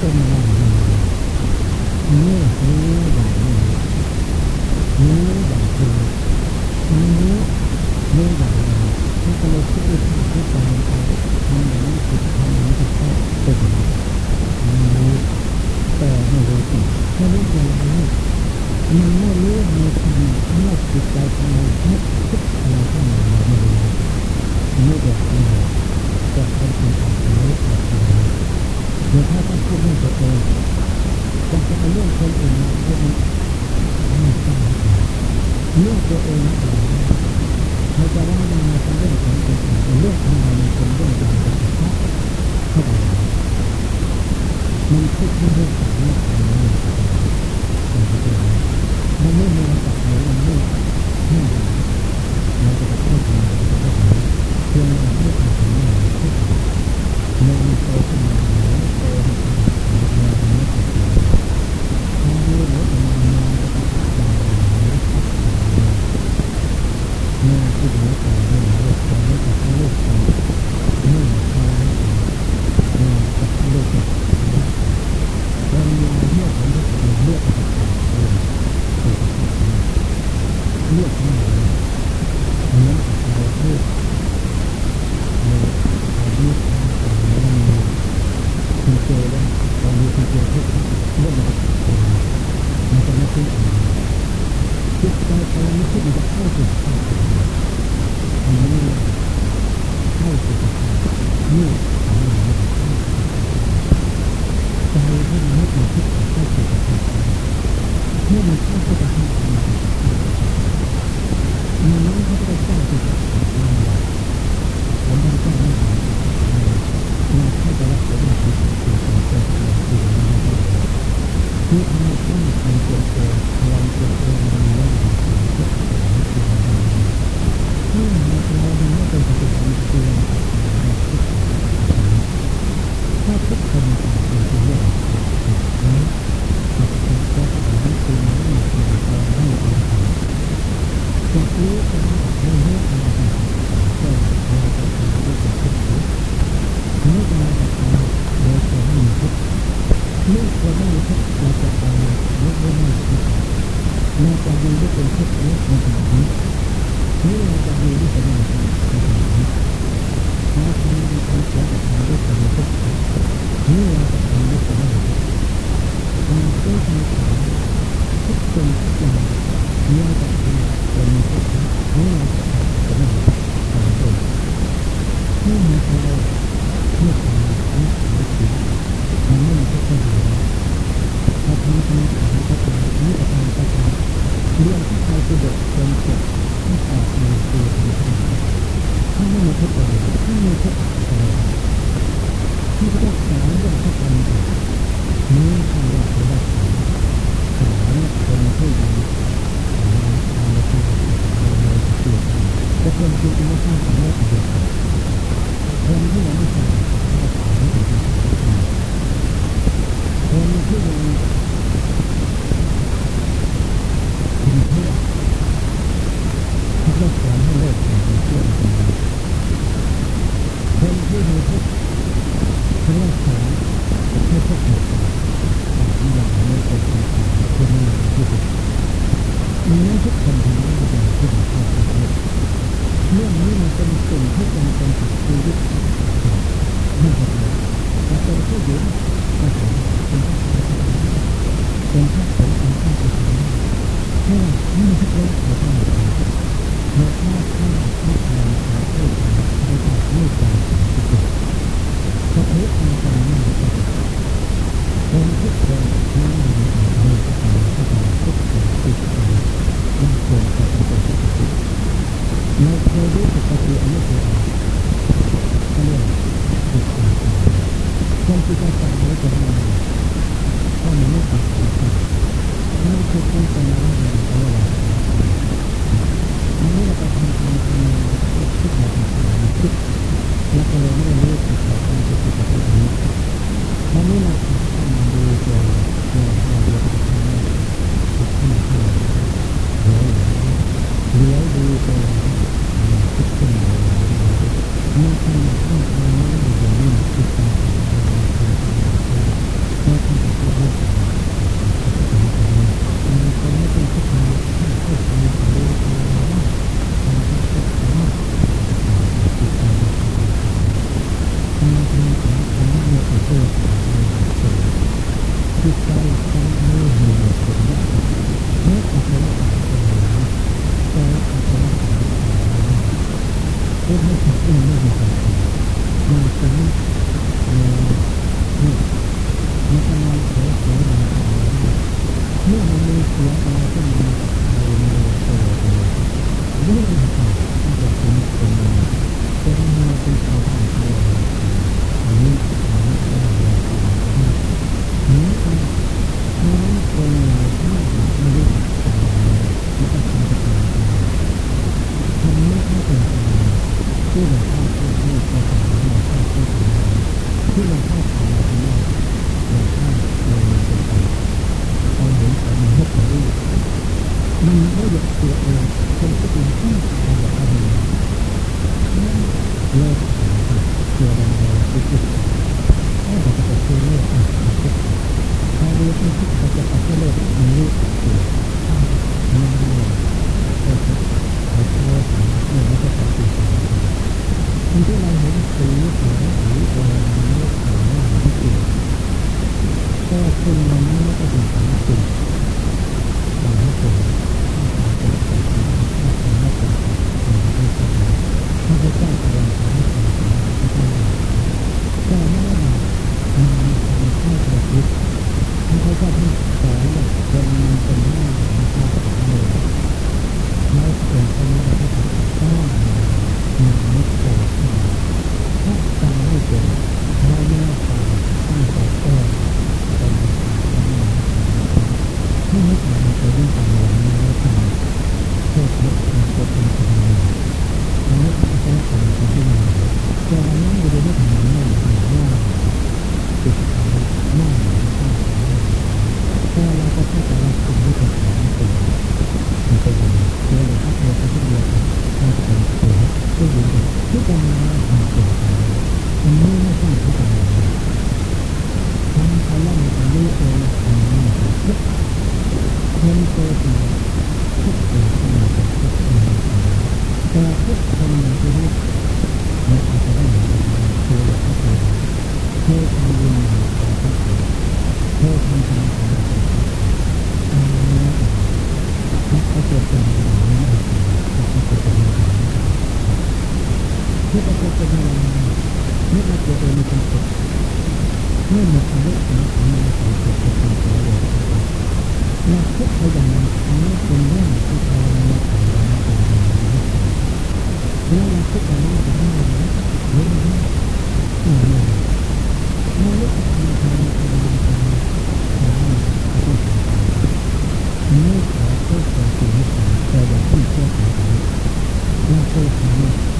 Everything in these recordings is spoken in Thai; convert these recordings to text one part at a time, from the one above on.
と思う。ねえ、へえ。 มันไม่มีสัตว์เลมัไม่ไม่มัดไม่องเรื่องขตันมันตขึ้ ที่มีประโยชน์ที่สามารถที่สามารถที่มันไม่มีทุกข์เลยพอทำกรรมฐานก็ตามนี่ก็ตามก็ตามเรื่องที่ใครประโยชน์จนจบที่ออกมาคือธรรมาติถ้าไม่มีทุกข์เลยถ้ามีทุกข์เลยที่ระเจ้าสอนเรื่องทุกข์เลยนี่คือว่าพระเจ้าสอนสอนคนมีสอนธรรมชาติสอนเลยสติจะเป็นคือธรรมชาติของโลกเดีย คนที่ยังไม่ทราไม่ใช่ถึบคนที่ยังคุณเชื่อที่ต้องสอนให้เลิกการเชื่อคนที่มีทุกข์เขาต้องสอนให้ทุกข์หมดอย่างนี้เป็นคนที่ไม่มีที่สุดดังนี้นทุกคนทำได้อย่างที่ามพูดเรื่องนี้มัน 我们共同建设一个和平、发展、合作、共赢的地球家园。希望你们积极参与，共同推动构建人类命运共同体。 ไม่เคยรู้สึกก็คืออันนี้คือเขาเรียกจิตใจความคิดใจไม่จะมาถ้ามันไม่ตัดสินใจนั่นคือความสมาธิของเราอันนี้เราไปทำทำทำคิดแบบคิดแล้วก็เลยไม่ได้รู้สึกแบบความคิดแบบนี้เพราะไม่หลักมาดูตัวตัวตัวเดียวกันเลี้ยวดูตัว เป็นที่เราชอบที่เราชอบที่เราชอบที่เราชอบ เจริญนิรันดร์เจริญเป็นสุขเมื่อหมดอายุของของมันของสุขเป็นความสวยงามนักทุกขยันนี้เป็นเรื่องที่เราไม่เคยได้ยินแล้วนักทุกขยันนี้เป็นเรื่องที่เราไม่เคยได้ยินไม่รู้จะทำอะไรไม่รู้จะทำอะไรไม่ขอโทษขอสิ่งที่ทำแต่อย่าที่เชื่อถือเรากคยทำ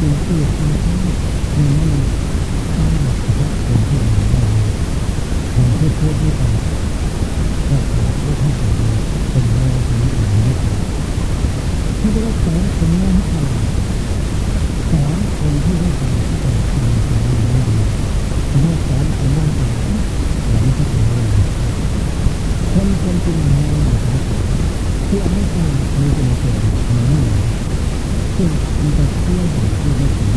เชื่อจริงๆที่ทำได้ในนั้นทำได้เฉพาะคนที่เราได้คนที่พูดที่ไปก็ขอพูดให้เป็นเป็นเรื่องที่ไม่ได้ที่ได้สอนคนนี้ให้เราสอนคนที่ได้สอนที่เป็นคนที่ไม่ดีไม่สอนคนนั้นเองเราไม่เข้าใจคนคนจริงเราที่ไม่ใช่มีเป็นคนมันไม่ซึ่งมันจะเชื่ออยู่ที่ไม่ถึง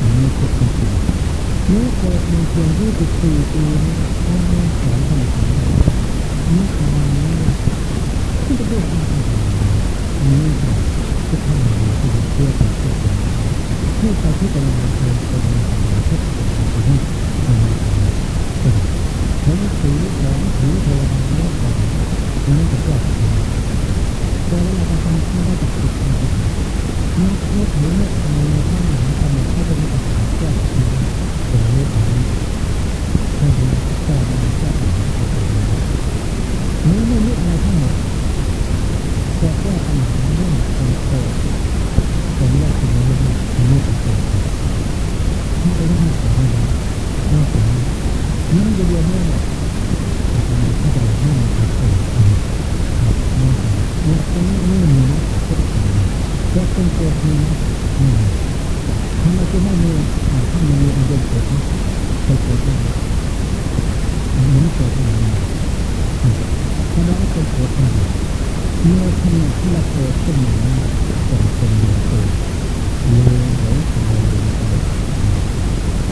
มันไม่คิดจริงเมื่อเกิดมีเพียง 24 ปีท่านไม่สอนคนอื่นนี่คือมันที่จะพูดอะไรนี่คือทุกท่านมีที่เชื่อถือเชื่อถือที่ไปที่เป็นงานเป็นเป็นงานทุกคนที่เป็นเป็นผมถือของถือเทวดาเยอะกว่านั้นจะแยกกันแต่เวลาจะทำไม่ได้จับจิตใจนักเทศหรือเมื่อทำในท่านหาทำในท่านจะมีปัญหาแก้ปัญหาเป็นเรื่องของ ให้ดีแก้ปัญหาแก้ปัญหาเมื่อไม่รู้อะไรทั้งหมดจะแก้ปัญหาเรื่องความโกรธผมว่าคุณไม่รู้คุณไม่รู้ตัวถ้าไปรู้ตัวไม่ได้ไม่ถึงนั่จะเรียนว่าถ้าจะให้มันเป็นเนี่ยตรงนี้นี่มีนะจะเป็นตัวมีนะทำไมจะไม่มีถ้ามันมีอันเดียวเกิดนะเกิดได้ อันนี้เกิดได้ถ้าเราเป็นตัวเองเมื่อขณะที่เราเกิดขึ้นมาเป็นเดียวตัวเลี้ยงหลงตัวเลี้ยงตัว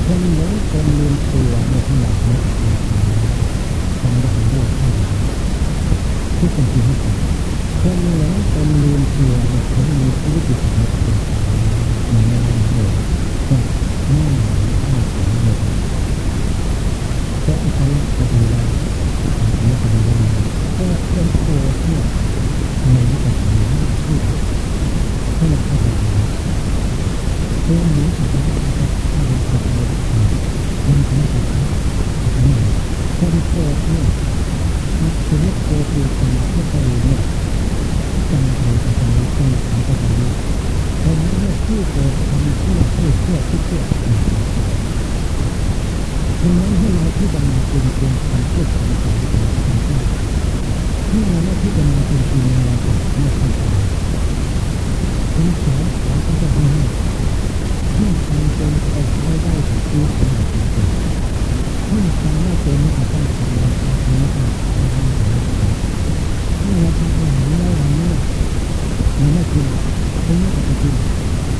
คนหลงคนลืมตัวในขณะนี้ทำได้ด้วยที่เป็นจริงให้กันคนหลงคนลืมตัวเนี่ยเขามีชีวิตอยู่ในตัวมันไม่ได้เลยก็น่าน่าสนใจก็อัตลักษณ์ก็ดีแล้วอัตลักษณ์ก็ดีแล้วก็เป็นตัวที่ในวิชาการที่ให้เราเข้าใจตัวนี้สามารถจะเข้าไปกับเรามันทำให้เราคนโกรธเนี่ยชีวิตโกรธอยู่คนที่ไปเนี่ยจังเลยจังเลยจังเลยจังเลยคนนี้ ที่โกรธทำชั่วที่ชั่วที่ชั่วดังนั้นให้เราที่จะมาเป็นเป็นความชั่วของเราที่เราไม่ที่จะมาเป็นจริงเราจะไม่เข้าใจคนสอนสอนก็จะให้ให้ทำเป็นออกไม่ได้ถึงที่ของเราให้ทำไม่เป็นไม่ต้องทำเราทำไม่เราทำอาหารได้วันนี้เราไม่กินเราไม่ต้องกินเราจะค่อยดีบางทีทำอะไรทำก็จะกระโดดทำแต่เราไปกินข้าวเสียเราทำอะไรไม่ต้องนี้เราไปกินอะไรถ้กินไม่ต้องกินไม่ต้องกินให้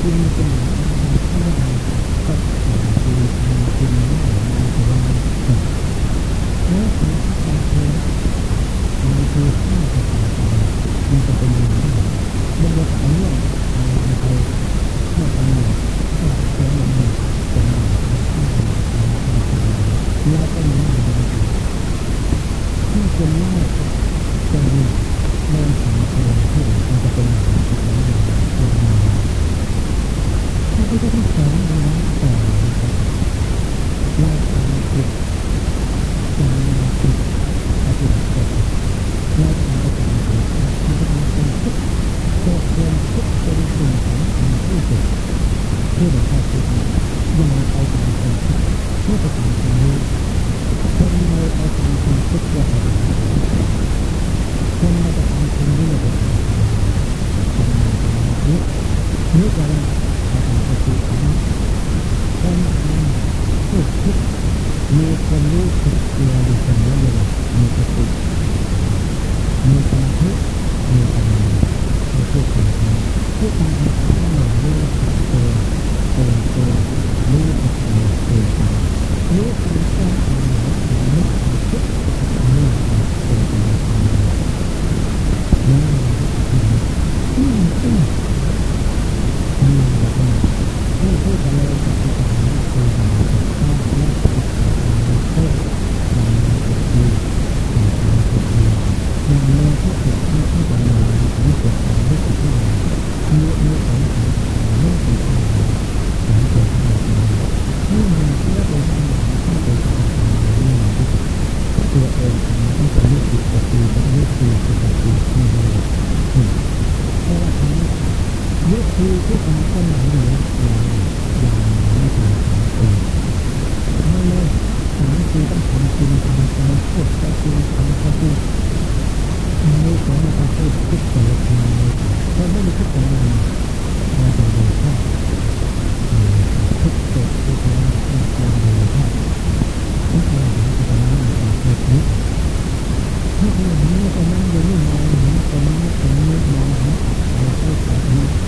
Thank you. Newton had empathy and sometimes took Newton Newton clearly familiar empathy. Newton took Newton Newton took Newton ผู้ฟังทั้งสองหนึ่งรู้สึกตัวเตือนตัวรู้สึกตัวเตือนตัวรู้สึกตัวเตือนตัวรู้สึกตัวรู้สึกตัวเตือนตัวรู้สึ คือผู้คนคนไหนเหลืออย่างอย่างไม่ถึามคนไม่เลยสามคือต้องทำจริงทำใจพูดใจจริงทำใจจริงไม่ขอมาทำให้ทุกคนทำเราไม่มีทุกคนมาจะเรียนแค่ทุกเด็กทุกคนมาเรียนแค่ทุกคนมาจะทำงานต่อไปนี้ถ้าคนนี้คนนั้นอยู่นี่มองเห็นคนนี้คนนี้มองเห็นเราก็จะทำ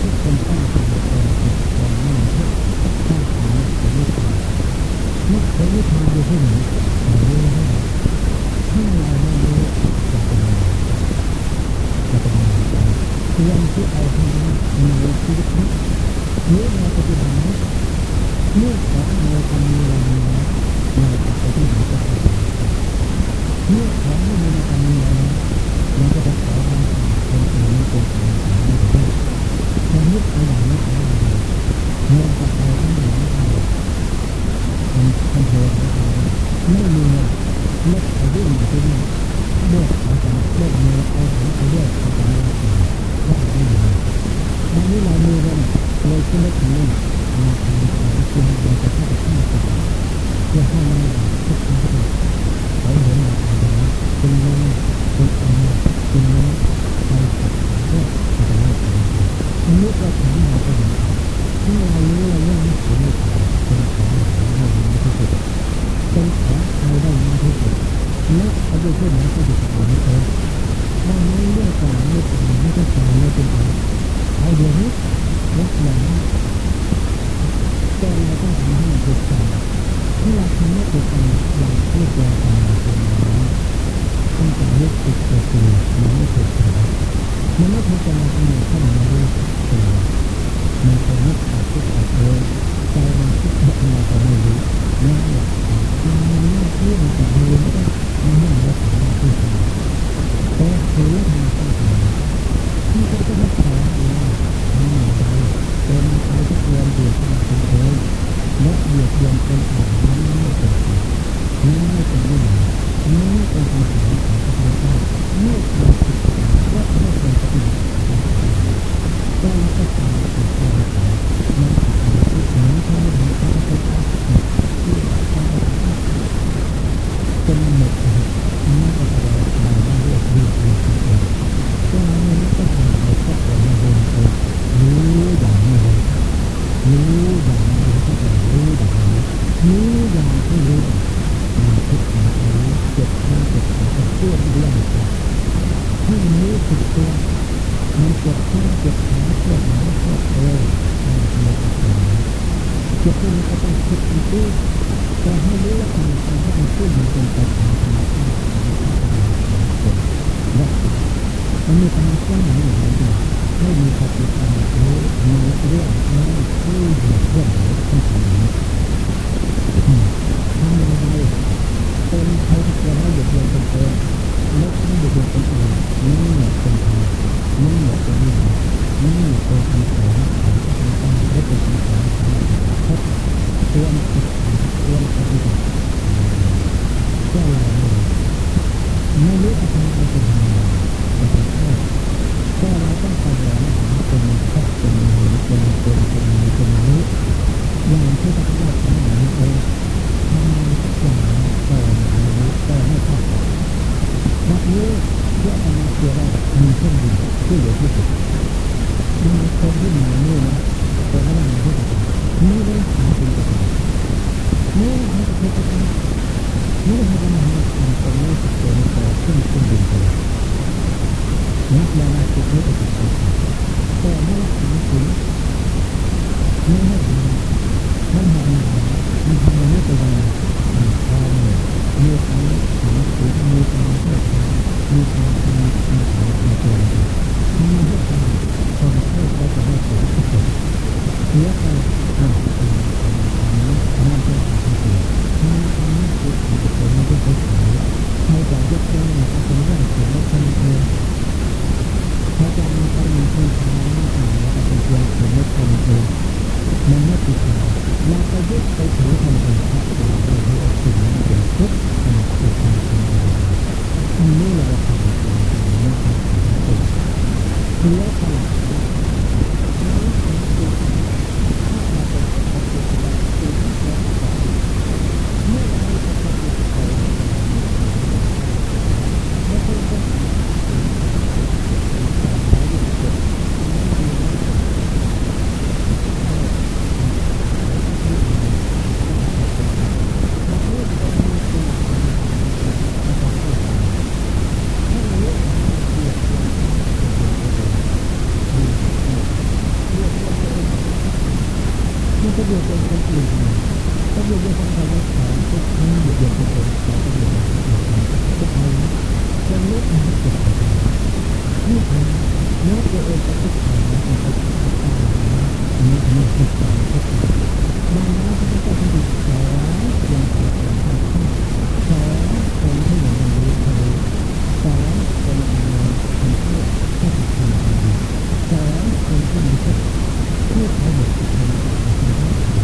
ดี๋ยวนี้เราทุกคนต้องทำเป็นคนนั่งทุกต้องทำเป็นวิชานักเป็นวิชาอยู่ที่ไหนรู้ให้เราถ้าเราไม่รู้จะเป็นยังไงจะเป็นยังไงเรื่องที่เอาทำในชีวิตนี้หรือในปัจจุบันนี้เมื่อของเราทำมีเรามีแล้วเราจะไปที่ไหนก็ได้เมื่อของไม่มีเราทำมีแล้วเราก็จะขอเราเป็นสิ่นเป็นสิ่นไม่ได้ เรานึกเอาอย่างนี้เอาอย่างนี้เงินกับเราทั้งหลายเราเป็นคนเทของเราไม่มีเงินลดไปด้วยมาที่นี่เลือกเขาจะเลือกเงินเอาของไปเลือกเขาจะไม่รับว่าไม่มีวันนี้เรามีเงินเลยขึ้นรถคันนี้มาทำของจริงเราจะเข้าไปข้างในเพื่อให้มันทุกคนทุกคนเขาเห็นเราอย่างนี้เป็นเงินเป็นอะไรเป็นเงินไปกับเพื่อจะไม่ทำมนุษย์เราเราไปเห็นถ้าเรารู้เราเรื่องนี้เป็นเป็นของของเราที่สุดเป็นของเรได้มากที่สุดและเอาไปช่วยเหลือผู้อื่นไม่เองดังนั้นเรื่องการไม่เป็นไม่ใช่การไม่เป็นอะไรเอาเดี๋ยวนี้วัดอย่างแต่เราต้องทำให้มันถูกต้องถ้าเราทำไม่ถูกต้องอย่างที่เราทำมาเป็นอย่างนี้ต้องการยึดติดตัวตัวมันไม่ถูกต้องมันไม่ถูกต้องทำไมถ้ามันไม่รู้ตัว มันเป็นยึดติดตัวเองใจมันคิดแบบเราก็ไม่รู้นั่นแหละมันมีหน้าที่มันจะรู้ไม่ได้มันไม่รู้ทำหน้าที่ของมันแต่คือทำต้องทำที่เขาจะไม่ขอเองมันไม่ได้เป็นใครที่เรียนเบียดกันเองและเบียดเบียนคนอื่นนั้นไม่เป็นธรรมนั้ไม่เป็นวินัยนั้นไม่เป็นคำสอนของพระพุทธเจ้าไม่ควรศึกษาและไม่ควรปฏิบัติก็เราก็ทำถูกต้องมันผิดอะไรที่หนีเขาไม่ทำเขาไม่ทำที่เขาไม่ทำจนหมดนั่นก็จะเราทำได้เรียบเรียบเรียบเองก็เราไม่ต้องทำอะไรก็ปล่อยมันเองเองรู้อย่างไม่รู้รู้อย่างไม่รู้ก็จะรู้อย่างนี้รู้อย่างที่รู้มันคิดมันรู้เจ็บมันเจ็บมันจะช่วยเรื่องอะไรให้รู้สึกตัวมันเจ็บข้างเจ็บขาปวดหลังปวดเอวมันทำไมต้องเป็นเจ็บที่มันก็ต้องคิดมันตื้อแต่ให้รู้ว่ามันทำให้มันตื้อมันเป็นไปตามธรรมชาติของมันเป็นเป็นและมันมีการเคลื่อนไหวอย่างไรบ้างให้มีสติกำหนดรู้ในเรื่องนั้นที่เหตุเรื่องไหนต้องทำอย่างนี้ทำยังไงเป็นใครที่ควรให้หยุดเรียนเป็นเองและไม่หยุดเรียนเป็นอื่นนั่นแหละเป็นธรรมนั่นแหละเป็นวิชานั่นแหละเป็นคำสอนของพระพุทธเจ้าและเป็นคำสอนของพระ ค ลูกต้องยกเว้นของไทยรักษาทุกครั้งหยุดเดือนเป็งค์สองตำรวจทุกครั้งยังลดน้ำเกิดขึ้นลูกนั้นน้ำตัวเองจะทุกครั้งมันจทุกครั้งมันจะทุกครั้งทุกครั้งดังนั้นพระเจ้าท่านสอนอย่างสอนสอนคนให้หลงรู้ใจสอนคนทำงานทำเพื่อใถูกทำดีสอนคนที่มีเพื่อให้หมดดี